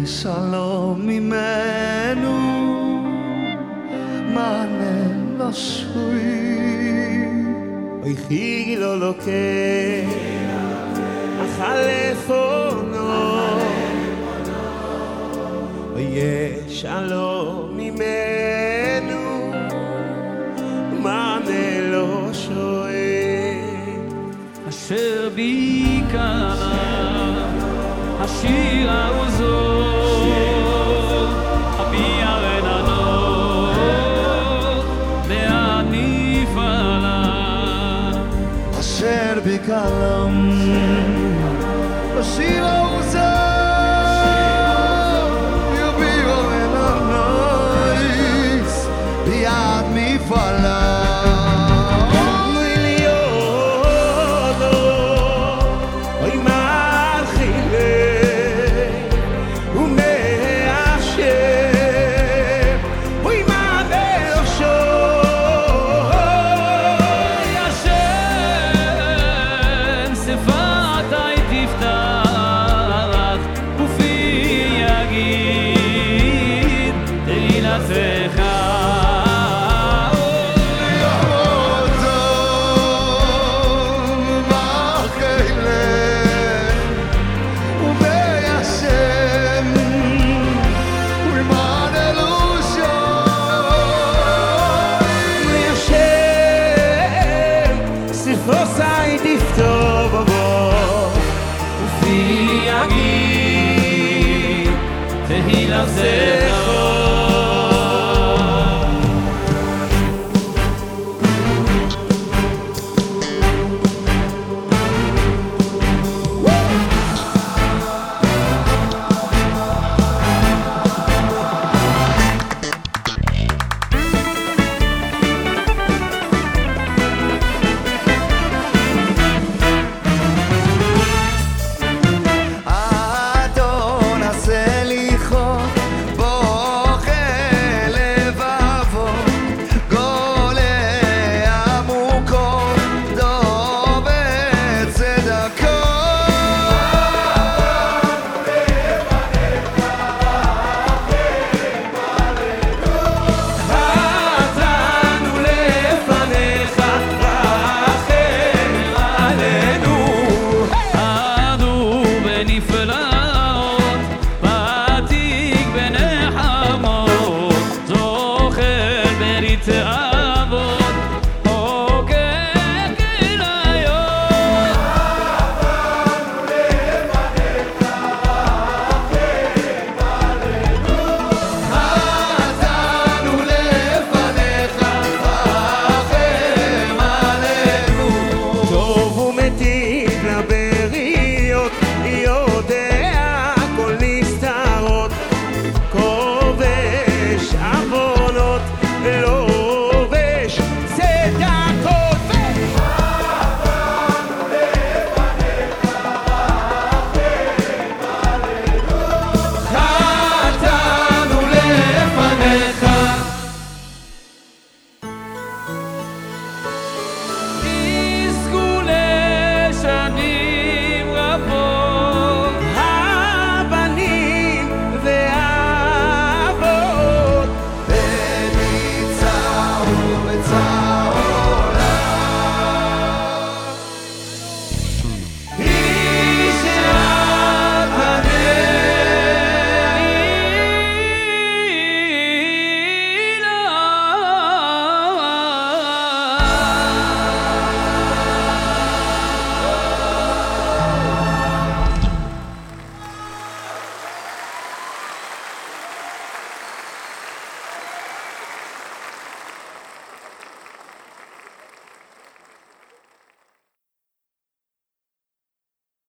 איי שלום ממנו מענה לא שוי אוי חיגי לא לוקח החלפונו יש שלום ממנו מענה לא שואל אשר בי קלה השיר העוזו bir kalem Şiir תהילתך Muy